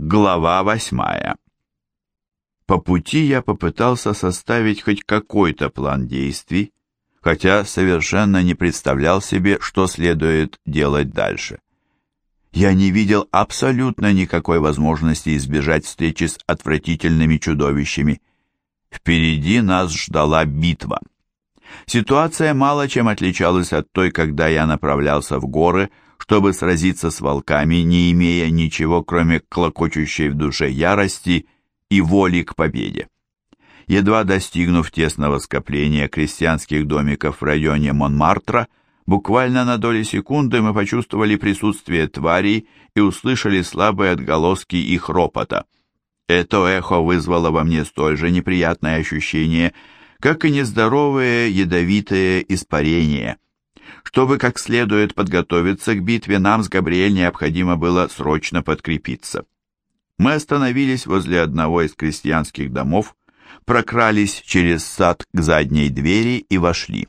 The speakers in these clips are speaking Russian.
Глава восьмая. По пути я попытался составить хоть какой-то план действий, хотя совершенно не представлял себе, что следует делать дальше. Я не видел абсолютно никакой возможности избежать встречи с отвратительными чудовищами. Впереди нас ждала битва. Ситуация мало чем отличалась от той, когда я направлялся в горы, чтобы сразиться с волками, не имея ничего, кроме клокочущей в душе ярости и воли к победе. Едва достигнув тесного скопления крестьянских домиков в районе Монмартра, буквально на доли секунды мы почувствовали присутствие тварей и услышали слабые отголоски их ропота. Это эхо вызвало во мне столь же неприятное ощущение, как и нездоровые ядовитые испарения – чтобы как следует подготовиться к битве, нам с Габриэль необходимо было срочно подкрепиться. Мы остановились возле одного из крестьянских домов, прокрались через сад к задней двери и вошли.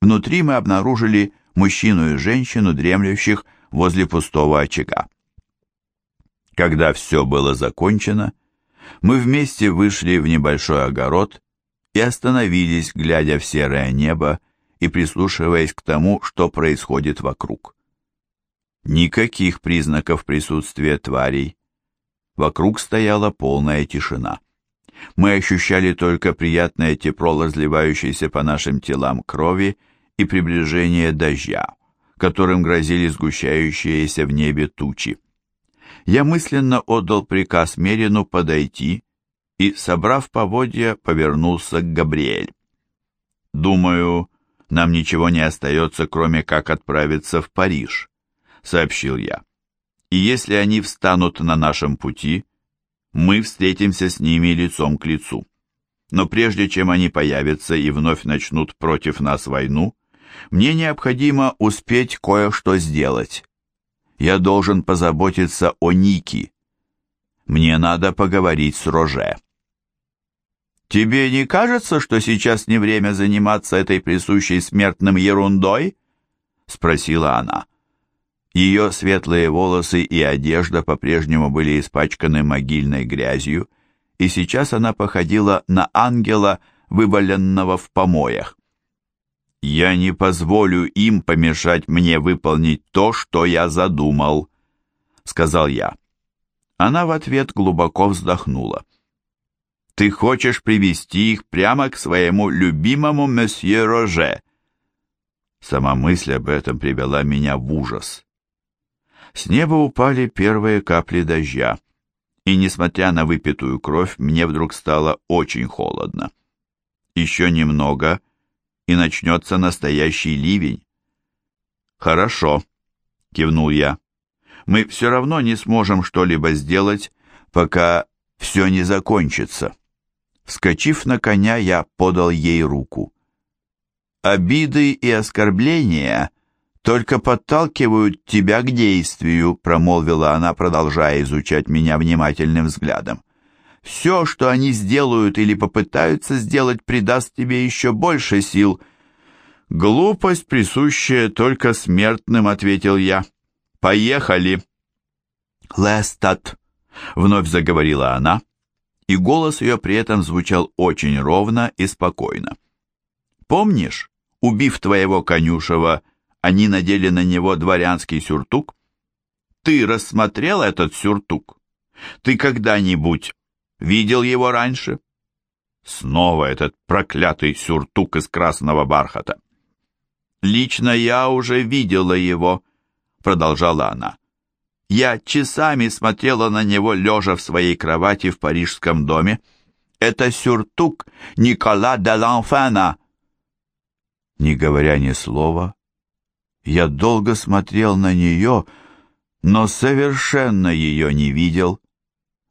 Внутри мы обнаружили мужчину и женщину, дремлющих возле пустого очага. Когда все было закончено, мы вместе вышли в небольшой огород и остановились, глядя в серое небо и прислушиваясь к тому, что происходит вокруг. Никаких признаков присутствия тварей. Вокруг стояла полная тишина. Мы ощущали только приятное тепло, разливающееся по нашим телам крови и приближение дождя, которым грозили сгущающиеся в небе тучи. Я мысленно отдал приказ Мерину подойти и, собрав поводья, повернулся к Габриэль. Думаю, нам ничего не остается, кроме как отправиться в Париж», — сообщил я. «И если они встанут на нашем пути, мы встретимся с ними лицом к лицу. Но прежде чем они появятся и вновь начнут против нас войну, мне необходимо успеть кое-что сделать. Я должен позаботиться о Нике. Мне надо поговорить с Роже». «Тебе не кажется, что сейчас не время заниматься этой присущей смертным ерундой?» — спросила она. Ее светлые волосы и одежда по-прежнему были испачканы могильной грязью, и сейчас она походила на ангела, вываленного в помоях. «Я не позволю им помешать мне выполнить то, что я задумал», — сказал я. Она в ответ глубоко вздохнула. Ты хочешь привести их прямо к своему любимому месье Роже. Сама мысль об этом привела меня в ужас. С неба упали первые капли дождя, и, несмотря на выпитую кровь, мне вдруг стало очень холодно. Еще немного, и начнется настоящий ливень. «Хорошо», — кивнул я. «Мы все равно не сможем что-либо сделать, пока все не закончится». Вскочив на коня, я подал ей руку. «Обиды и оскорбления только подталкивают тебя к действию», промолвила она, продолжая изучать меня внимательным взглядом. «Все, что они сделают или попытаются сделать, придаст тебе еще больше сил». «Глупость, присущая только смертным», — ответил я. «Поехали!» «Лестат», — вновь заговорила она, — и голос ее при этом звучал очень ровно и спокойно. «Помнишь, убив твоего конюшева, они надели на него дворянский сюртук? Ты рассмотрел этот сюртук? Ты когда-нибудь видел его раньше?» Снова этот проклятый сюртук из красного бархата. «Лично я уже видела его», — продолжала она. Я часами смотрела на него, лежа в своей кровати в парижском доме. Это сюртук Никола де Ланфена. Не говоря ни слова, я долго смотрел на нее, но совершенно ее не видел.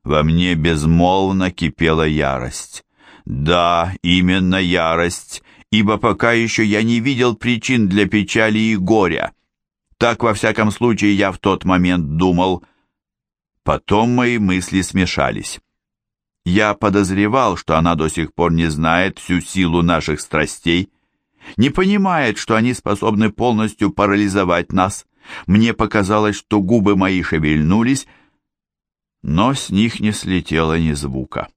Во мне безмолвно кипела ярость. Да, именно ярость, ибо пока еще я не видел причин для печали и горя. Так, во всяком случае, я в тот момент думал. Потом мои мысли смешались. Я подозревал, что она до сих пор не знает всю силу наших страстей, не понимает, что они способны полностью парализовать нас. Мне показалось, что губы мои шевельнулись, но с них не слетело ни звука.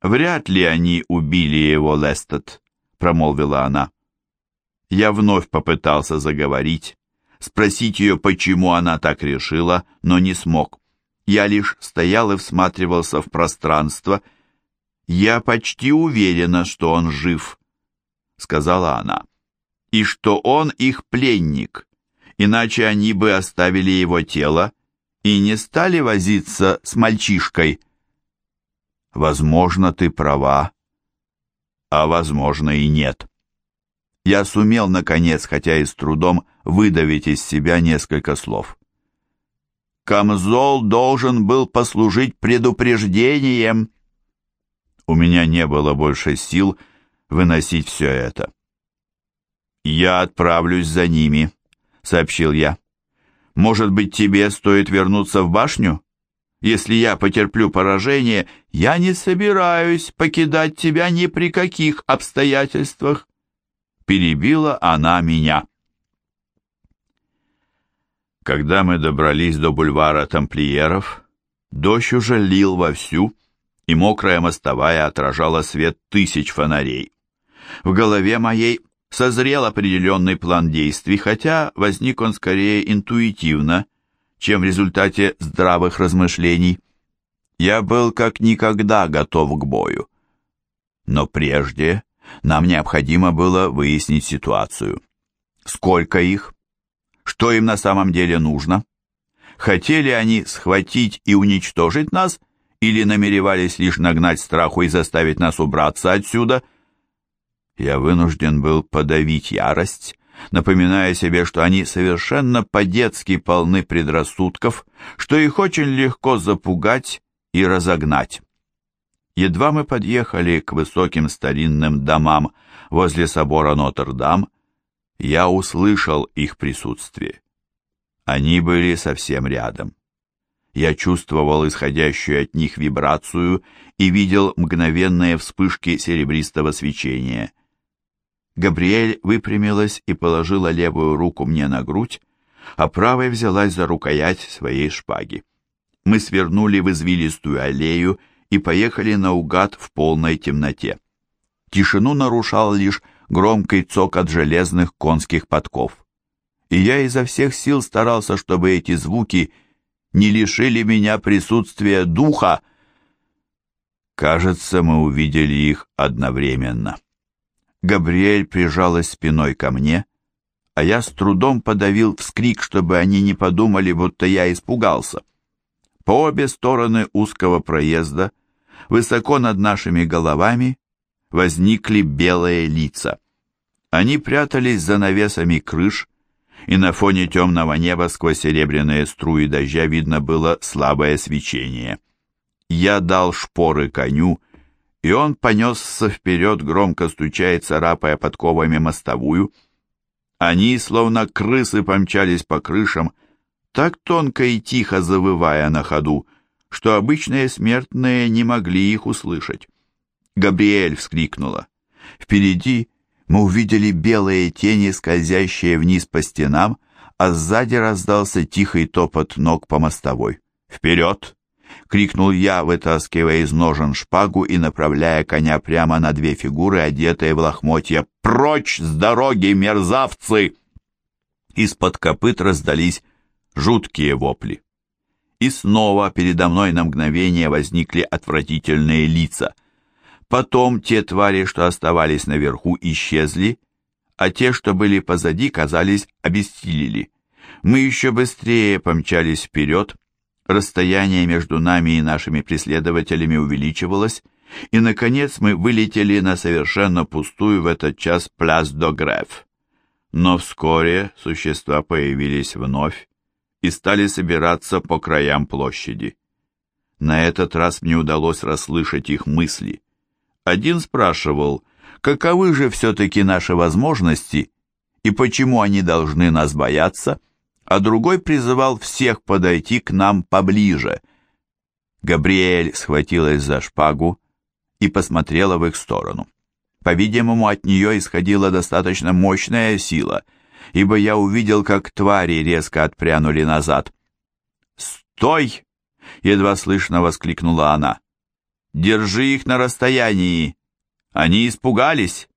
«Вряд ли они убили его, Лестед», — промолвила она. Я вновь попытался заговорить, спросить ее, почему она так решила, но не смог. Я лишь стоял и всматривался в пространство. «Я почти уверена, что он жив», — сказала она, — «и что он их пленник, иначе они бы оставили его тело и не стали возиться с мальчишкой». «Возможно, ты права, а возможно и нет». Я сумел, наконец, хотя и с трудом, выдавить из себя несколько слов. Камзол должен был послужить предупреждением. У меня не было больше сил выносить все это. «Я отправлюсь за ними», — сообщил я. «Может быть, тебе стоит вернуться в башню? Если я потерплю поражение, я не собираюсь покидать тебя ни при каких обстоятельствах». Перебила она меня. Когда мы добрались до бульвара тамплиеров, дождь уже лил вовсю, и мокрая мостовая отражала свет тысяч фонарей. В голове моей созрел определенный план действий, хотя возник он скорее интуитивно, чем в результате здравых размышлений. Я был как никогда готов к бою. Но прежде нам необходимо было выяснить ситуацию. Сколько их? Что им на самом деле нужно? Хотели они схватить и уничтожить нас или намеревались лишь нагнать страху и заставить нас убраться отсюда? Я вынужден был подавить ярость, напоминая себе, что они совершенно по-детски полны предрассудков, что их очень легко запугать и разогнать. Едва мы подъехали к высоким старинным домам возле собора Нотр-Дам, я услышал их присутствие. Они были совсем рядом. Я чувствовал исходящую от них вибрацию и видел мгновенные вспышки серебристого свечения. Габриэль выпрямилась и положила левую руку мне на грудь, а правой взялась за рукоять своей шпаги. Мы свернули в извилистую аллею и поехали наугад в полной темноте. Тишину нарушал лишь громкий цокот железных конских подков. И я изо всех сил старался, чтобы эти звуки не лишили меня присутствия духа. Кажется, мы увидели их одновременно. Габриэль прижалась спиной ко мне, а я с трудом подавил вскрик, чтобы они не подумали, будто я испугался. По обе стороны узкого проезда, высоко над нашими головами, возникли белые лица. Они прятались за навесами крыш, и на фоне темного неба сквозь серебряные струи дождя видно было слабое свечение. Я дал шпоры коню, и он понесся вперед, громко стучая, царапая подковами мостовую. Они, словно крысы, помчались по крышам, так тонко и тихо завывая на ходу, что обычные смертные не могли их услышать. Габриэль вскрикнула. Впереди мы увидели белые тени, скользящие вниз по стенам, а сзади раздался тихий топот ног по мостовой. «Вперед!» — крикнул я, вытаскивая из ножен шпагу и направляя коня прямо на две фигуры, одетые в лохмотья. «Прочь с дороги, мерзавцы!» Из-под копыт раздались жуткие вопли. И снова передо мной на мгновение возникли отвратительные лица — Потом те твари, что оставались наверху, исчезли, а те, что были позади, казались, обессилели. Мы еще быстрее помчались вперед, расстояние между нами и нашими преследователями увеличивалось, и, наконец, мы вылетели на совершенно пустую в этот час пляс до Греф. Но вскоре существа появились вновь и стали собираться по краям площади. На этот раз мне удалось расслышать их мысли. Один спрашивал, каковы же все-таки наши возможности и почему они должны нас бояться, а другой призывал всех подойти к нам поближе. Габриэль схватилась за шпагу и посмотрела в их сторону. По-видимому, от нее исходила достаточно мощная сила, ибо я увидел, как твари резко отпрянули назад. «Стой!» Едва слышно воскликнула она. «Держи их на расстоянии! Они испугались!»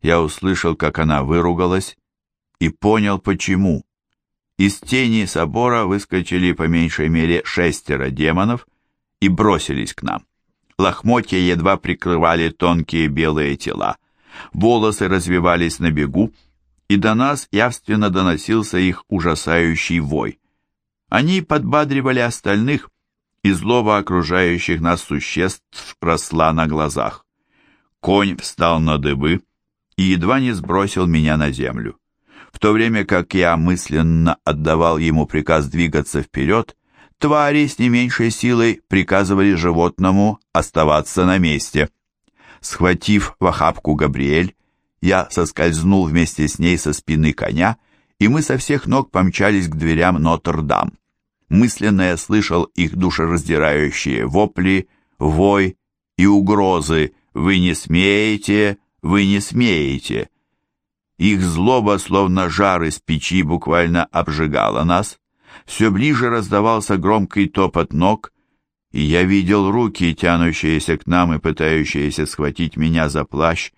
Я услышал, как она выругалась, и понял, почему. Из тени собора выскочили по меньшей мере шестеро демонов и бросились к нам. Лохмотья едва прикрывали тонкие белые тела. Волосы развивались на бегу, и до нас явственно доносился их ужасающий вой. Они подбадривали остальных, и злоба окружающих нас существ росла на глазах. Конь встал на дыбы и едва не сбросил меня на землю. В то время как я мысленно отдавал ему приказ двигаться вперед, твари с не меньшей силой приказывали животному оставаться на месте. Схватив в охапку Габриэль, я соскользнул вместе с ней со спины коня, и мы со всех ног помчались к дверям Нотр-Дам. Мысленно я слышал их душераздирающие вопли, вой и угрозы «Вы не смеете! Вы не смеете!» Их злоба, словно жар из печи, буквально обжигала нас. Все ближе раздавался громкий топот ног, и я видел руки, тянущиеся к нам и пытающиеся схватить меня за плащ,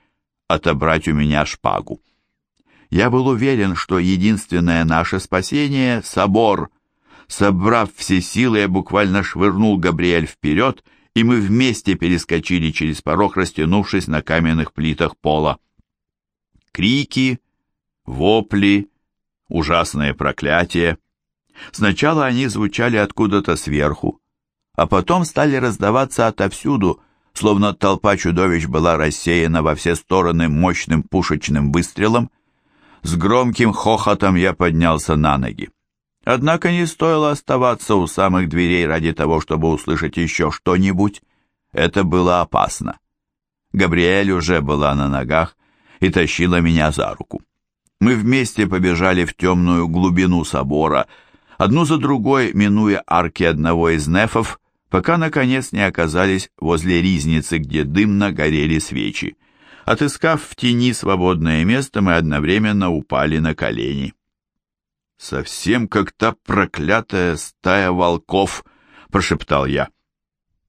отобрать у меня шпагу. Я был уверен, что единственное наше спасение — собор. Собрав все силы, я буквально швырнул Габриэль вперед, и мы вместе перескочили через порог, растянувшись на каменных плитах пола. Крики, вопли, ужасные проклятия. Сначала они звучали откуда-то сверху, а потом стали раздаваться отовсюду, словно толпа чудовищ была рассеяна во все стороны мощным пушечным выстрелом. С громким хохотом я поднялся на ноги. Однако не стоило оставаться у самых дверей ради того, чтобы услышать еще что-нибудь. Это было опасно. Габриэль уже была на ногах и тащила меня за руку. Мы вместе побежали в темную глубину собора, одну за другой, минуя арки одного из нефов, пока, наконец, не оказались возле ризницы, где дымно горели свечи. Отыскав в тени свободное место, мы одновременно упали на колени. «Совсем как та проклятая стая волков», — прошептал я.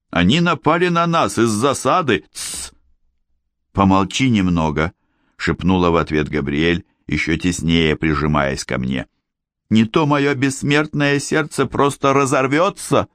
«Они напали на нас из засады!» Тсс! «Помолчи немного», — шепнула в ответ Габриэль, еще теснее прижимаясь ко мне. «Не то мое бессмертное сердце просто разорвется!»